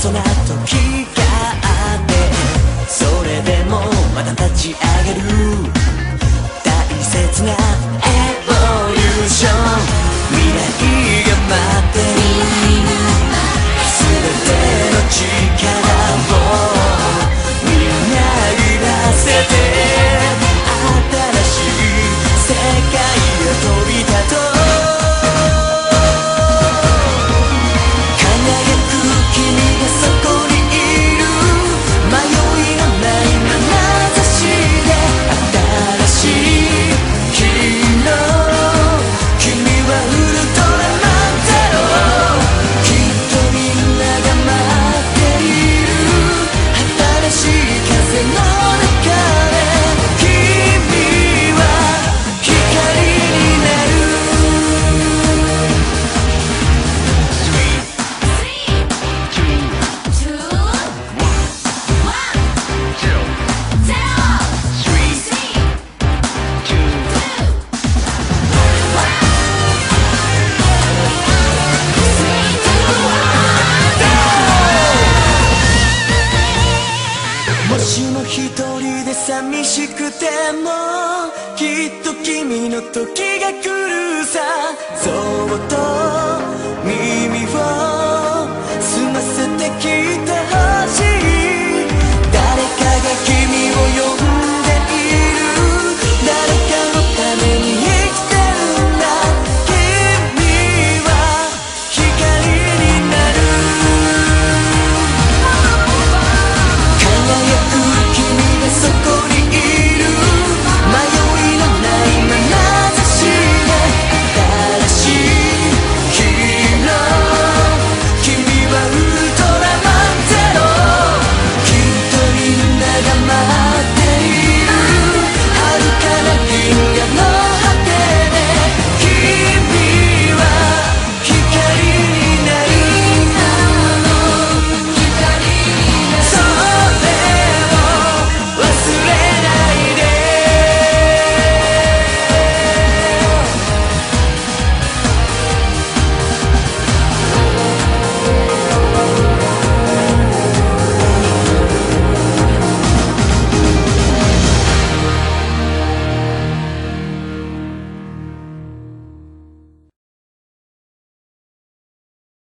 そんな時があってそれでもまた立ち上がる。大切なしくてもきっと君の時が来るさ。そうと